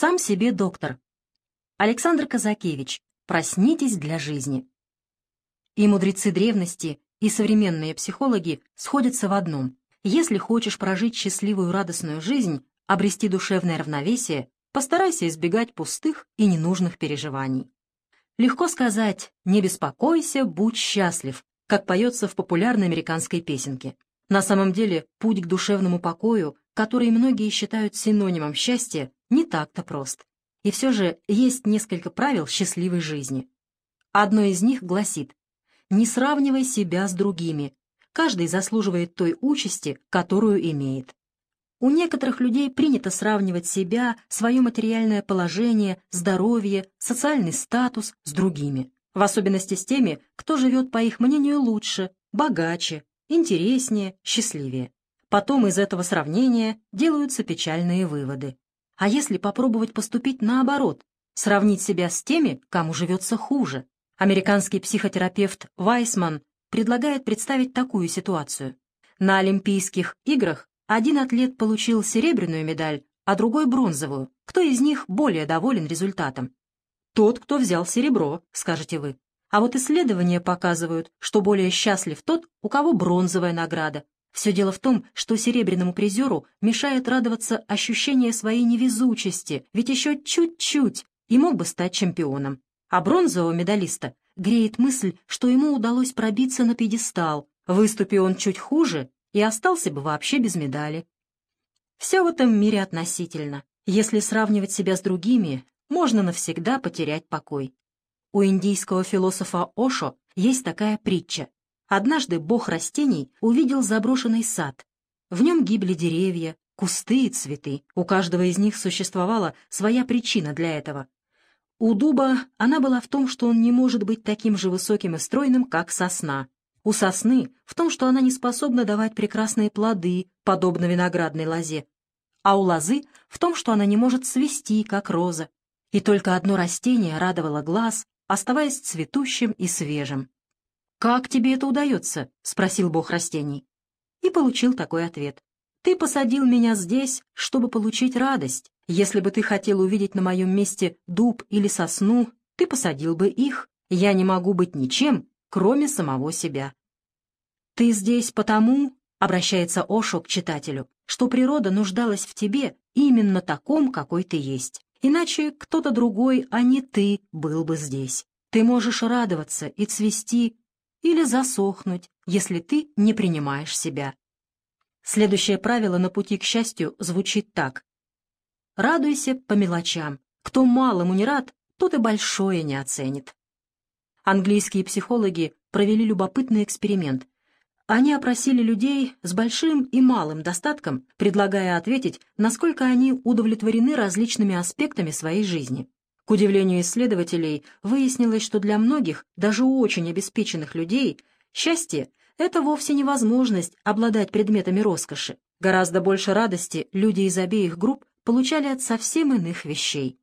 Сам себе доктор. Александр Казакевич. Проснитесь для жизни. И мудрецы древности, и современные психологи сходятся в одном. Если хочешь прожить счастливую радостную жизнь, обрести душевное равновесие, постарайся избегать пустых и ненужных переживаний. Легко сказать «не беспокойся, будь счастлив», как поется в популярной американской песенке. На самом деле, путь к душевному покою, который многие считают синонимом счастья, не так-то прост. И все же есть несколько правил счастливой жизни. Одно из них гласит «Не сравнивай себя с другими. Каждый заслуживает той участи, которую имеет». У некоторых людей принято сравнивать себя, свое материальное положение, здоровье, социальный статус с другими. В особенности с теми, кто живет, по их мнению, лучше, богаче, интереснее, счастливее. Потом из этого сравнения делаются печальные выводы. А если попробовать поступить наоборот, сравнить себя с теми, кому живется хуже? Американский психотерапевт Вайсман предлагает представить такую ситуацию. На Олимпийских играх один атлет получил серебряную медаль, а другой — бронзовую. Кто из них более доволен результатом? Тот, кто взял серебро, скажете вы. А вот исследования показывают, что более счастлив тот, у кого бронзовая награда. Все дело в том, что серебряному призеру мешает радоваться ощущение своей невезучести, ведь еще чуть-чуть и мог бы стать чемпионом. А бронзового медалиста греет мысль, что ему удалось пробиться на пьедестал, выступи он чуть хуже и остался бы вообще без медали. Все в этом мире относительно. Если сравнивать себя с другими, можно навсегда потерять покой. У индийского философа Ошо есть такая притча. Однажды бог растений увидел заброшенный сад. В нем гибли деревья, кусты и цветы. У каждого из них существовала своя причина для этого. У дуба она была в том, что он не может быть таким же высоким и стройным, как сосна. У сосны в том, что она не способна давать прекрасные плоды, подобно виноградной лозе. А у лозы в том, что она не может свести, как роза. И только одно растение радовало глаз, оставаясь цветущим и свежим. «Как тебе это удается?» — спросил бог растений. И получил такой ответ. «Ты посадил меня здесь, чтобы получить радость. Если бы ты хотел увидеть на моем месте дуб или сосну, ты посадил бы их. Я не могу быть ничем, кроме самого себя». «Ты здесь потому, — обращается Ошо к читателю, — что природа нуждалась в тебе именно таком, какой ты есть. Иначе кто-то другой, а не ты, был бы здесь. Ты можешь радоваться и цвести или засохнуть, если ты не принимаешь себя. Следующее правило на пути к счастью звучит так. Радуйся по мелочам. Кто малому не рад, тот и большое не оценит. Английские психологи провели любопытный эксперимент. Они опросили людей с большим и малым достатком, предлагая ответить, насколько они удовлетворены различными аспектами своей жизни. К удивлению исследователей, выяснилось, что для многих, даже у очень обеспеченных людей, счастье — это вовсе не возможность обладать предметами роскоши. Гораздо больше радости люди из обеих групп получали от совсем иных вещей.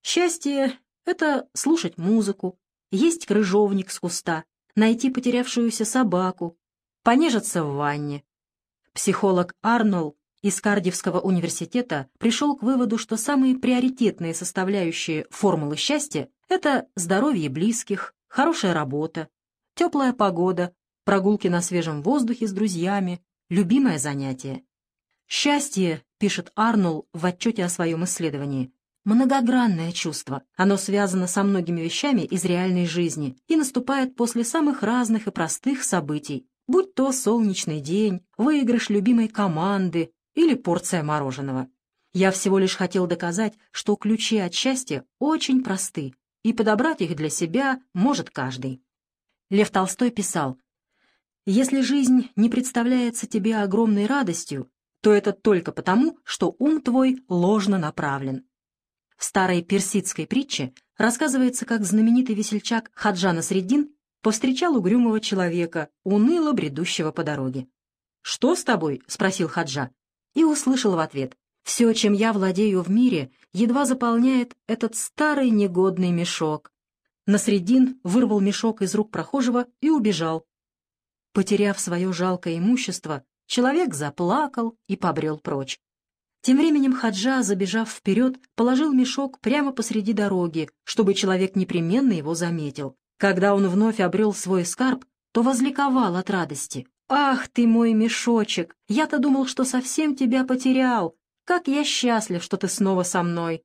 Счастье — это слушать музыку, есть крыжовник с куста, найти потерявшуюся собаку, понежиться в ванне. Психолог Арнолл из Кардивского университета пришел к выводу, что самые приоритетные составляющие формулы счастья — это здоровье близких, хорошая работа, теплая погода, прогулки на свежем воздухе с друзьями, любимое занятие. Счастье, пишет Арнолл в отчете о своем исследовании, многогранное чувство. Оно связано со многими вещами из реальной жизни и наступает после самых разных и простых событий, будь то солнечный день, выигрыш любимой команды или порция мороженого. Я всего лишь хотел доказать, что ключи от счастья очень просты, и подобрать их для себя может каждый. Лев Толстой писал, «Если жизнь не представляется тебе огромной радостью, то это только потому, что ум твой ложно направлен». В старой персидской притче рассказывается, как знаменитый весельчак Хаджана Среддин повстречал угрюмого человека, уныло бредущего по дороге. «Что с тобой?» — спросил Хаджа. И услышал в ответ. «Все, чем я владею в мире, едва заполняет этот старый негодный мешок». Насредин вырвал мешок из рук прохожего и убежал. Потеряв свое жалкое имущество, человек заплакал и побрел прочь. Тем временем Хаджа, забежав вперед, положил мешок прямо посреди дороги, чтобы человек непременно его заметил. Когда он вновь обрел свой скарб, то возликовал от радости. «Ах ты мой мешочек! Я-то думал, что совсем тебя потерял! Как я счастлив, что ты снова со мной!»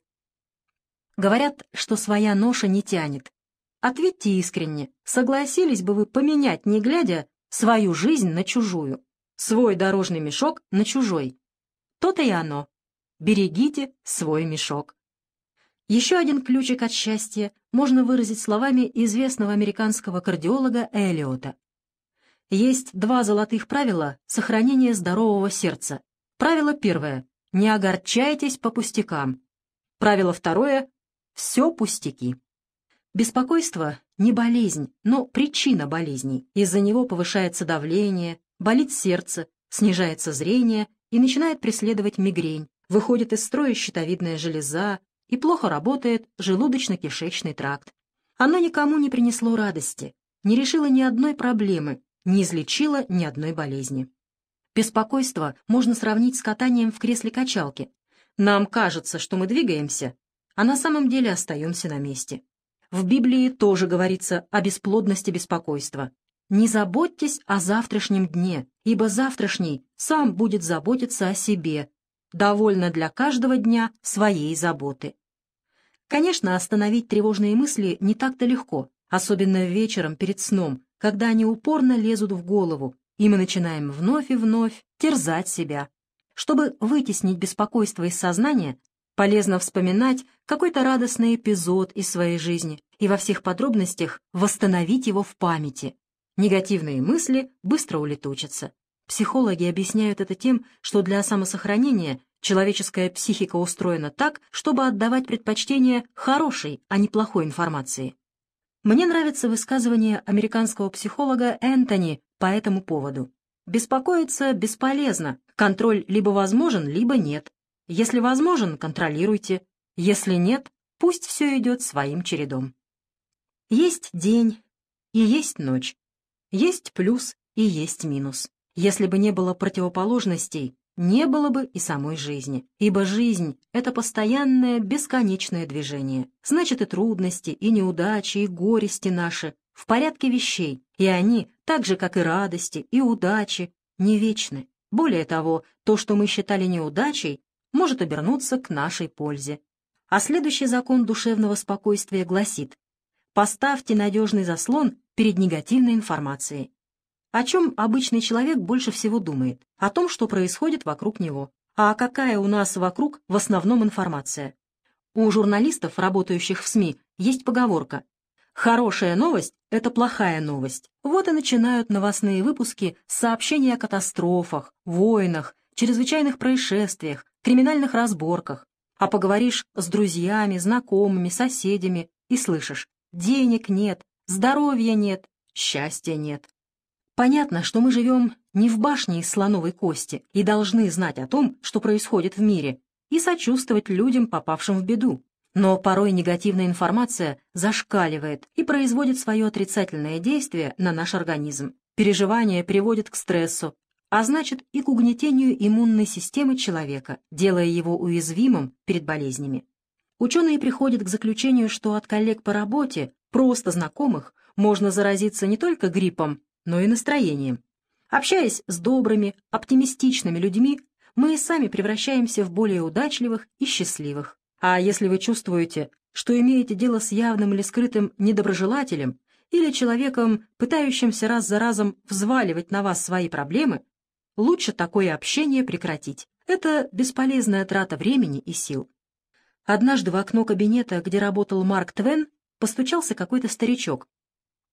Говорят, что своя ноша не тянет. Ответьте искренне, согласились бы вы поменять, не глядя, свою жизнь на чужую, свой дорожный мешок на чужой? То-то и оно. Берегите свой мешок. Еще один ключик от счастья можно выразить словами известного американского кардиолога Эллиота. Есть два золотых правила сохранения здорового сердца. Правило первое – не огорчайтесь по пустякам. Правило второе – все пустяки. Беспокойство – не болезнь, но причина болезней. Из-за него повышается давление, болит сердце, снижается зрение и начинает преследовать мигрень, выходит из строя щитовидная железа и плохо работает желудочно-кишечный тракт. Оно никому не принесло радости, не решило ни одной проблемы, не излечила ни одной болезни. Беспокойство можно сравнить с катанием в кресле качалки. Нам кажется, что мы двигаемся, а на самом деле остаемся на месте. В Библии тоже говорится о бесплодности беспокойства. «Не заботьтесь о завтрашнем дне, ибо завтрашний сам будет заботиться о себе. Довольно для каждого дня своей заботы». Конечно, остановить тревожные мысли не так-то легко, особенно вечером перед сном, когда они упорно лезут в голову, и мы начинаем вновь и вновь терзать себя. Чтобы вытеснить беспокойство из сознания, полезно вспоминать какой-то радостный эпизод из своей жизни и во всех подробностях восстановить его в памяти. Негативные мысли быстро улетучатся. Психологи объясняют это тем, что для самосохранения человеческая психика устроена так, чтобы отдавать предпочтение хорошей, а не плохой информации. Мне нравится высказывание американского психолога Энтони по этому поводу. Беспокоиться бесполезно. Контроль либо возможен, либо нет. Если возможен, контролируйте. Если нет, пусть все идет своим чередом. Есть день и есть ночь. Есть плюс и есть минус. Если бы не было противоположностей, не было бы и самой жизни, ибо жизнь — это постоянное бесконечное движение. Значит, и трудности, и неудачи, и горести наши в порядке вещей, и они, так же, как и радости, и удачи, не вечны. Более того, то, что мы считали неудачей, может обернуться к нашей пользе. А следующий закон душевного спокойствия гласит «Поставьте надежный заслон перед негативной информацией. О чем обычный человек больше всего думает? О том, что происходит вокруг него. А какая у нас вокруг в основном информация? У журналистов, работающих в СМИ, есть поговорка «Хорошая новость — это плохая новость». Вот и начинают новостные выпуски с сообщений о катастрофах, войнах, чрезвычайных происшествиях, криминальных разборках. А поговоришь с друзьями, знакомыми, соседями и слышишь «денег нет, здоровья нет, счастья нет». Понятно, что мы живем не в башне из слоновой кости и должны знать о том, что происходит в мире, и сочувствовать людям, попавшим в беду. Но порой негативная информация зашкаливает и производит свое отрицательное действие на наш организм. Переживание приводит к стрессу, а значит и к угнетению иммунной системы человека, делая его уязвимым перед болезнями. Ученые приходят к заключению, что от коллег по работе, просто знакомых, можно заразиться не только гриппом, но и настроением. Общаясь с добрыми, оптимистичными людьми, мы и сами превращаемся в более удачливых и счастливых. А если вы чувствуете, что имеете дело с явным или скрытым недоброжелателем или человеком, пытающимся раз за разом взваливать на вас свои проблемы, лучше такое общение прекратить. Это бесполезная трата времени и сил. Однажды в окно кабинета, где работал Марк Твен, постучался какой-то старичок.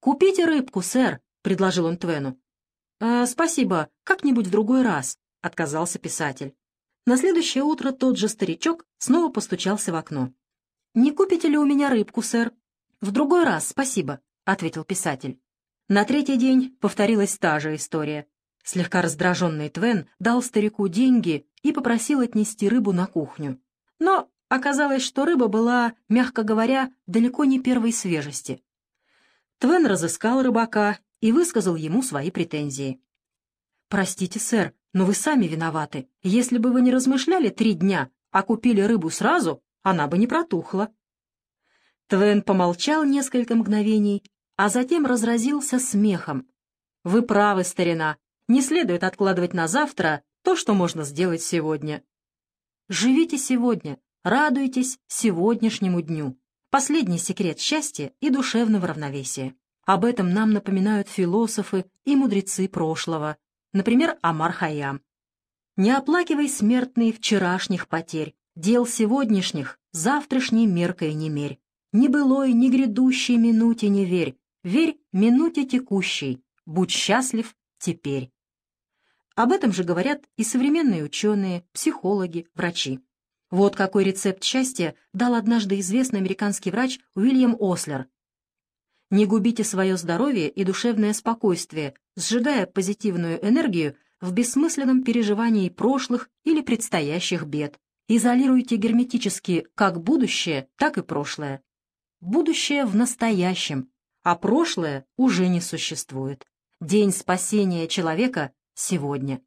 «Купите рыбку, сэр», — предложил он Твену. «А, «Спасибо, как-нибудь в другой раз», — отказался писатель. На следующее утро тот же старичок снова постучался в окно. «Не купите ли у меня рыбку, сэр?» «В другой раз, спасибо», — ответил писатель. На третий день повторилась та же история. Слегка раздраженный Твен дал старику деньги и попросил отнести рыбу на кухню. Но оказалось, что рыба была, мягко говоря, далеко не первой свежести. Твен разыскал рыбака и высказал ему свои претензии. «Простите, сэр, но вы сами виноваты. Если бы вы не размышляли три дня, а купили рыбу сразу, она бы не протухла. Твен помолчал несколько мгновений, а затем разразился смехом. «Вы правы, старина. Не следует откладывать на завтра то, что можно сделать сегодня. Живите сегодня, радуйтесь сегодняшнему дню. Последний секрет счастья и душевного равновесия. Об этом нам напоминают философы и мудрецы прошлого, например, Амар Хайям. Не оплакивай смертные вчерашних потерь, дел сегодняшних, завтрашней меркой не мерь. Ни былой, ни грядущей минуте не верь, верь минуте текущей, будь счастлив теперь. Об этом же говорят и современные ученые, психологи, врачи. Вот какой рецепт счастья дал однажды известный американский врач Уильям Ослер. Не губите свое здоровье и душевное спокойствие, сжигая позитивную энергию в бессмысленном переживании прошлых или предстоящих бед. Изолируйте герметически как будущее, так и прошлое. Будущее в настоящем, а прошлое уже не существует. День спасения человека сегодня.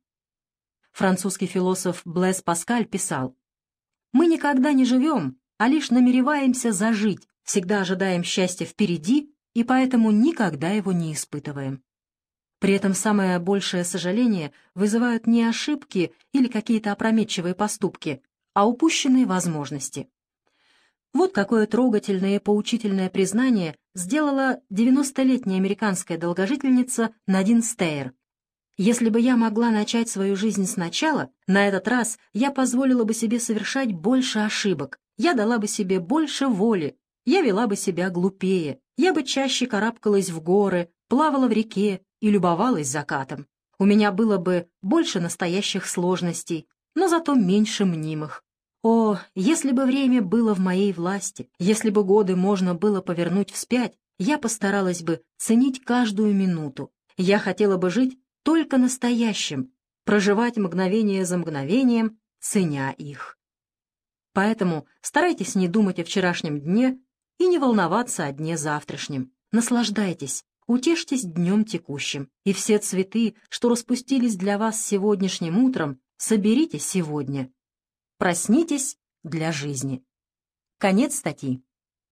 Французский философ Блэс Паскаль писал, «Мы никогда не живем, а лишь намереваемся зажить, всегда ожидаем счастья впереди и поэтому никогда его не испытываем». При этом самое большее сожаление вызывают не ошибки или какие-то опрометчивые поступки, а упущенные возможности. Вот какое трогательное и поучительное признание сделала 90-летняя американская долгожительница Надин Стейр. «Если бы я могла начать свою жизнь сначала, на этот раз я позволила бы себе совершать больше ошибок, я дала бы себе больше воли, я вела бы себя глупее, я бы чаще карабкалась в горы, плавала в реке и любовалась закатом. У меня было бы больше настоящих сложностей, но зато меньше мнимых. О, если бы время было в моей власти, если бы годы можно было повернуть вспять, я постаралась бы ценить каждую минуту. Я хотела бы жить только настоящим, проживать мгновение за мгновением, ценя их. Поэтому старайтесь не думать о вчерашнем дне и не волноваться о дне завтрашнем. Наслаждайтесь, утешьтесь днем текущим, и все цветы, что распустились для вас сегодняшним утром, соберите сегодня. Проснитесь для жизни. Конец статьи.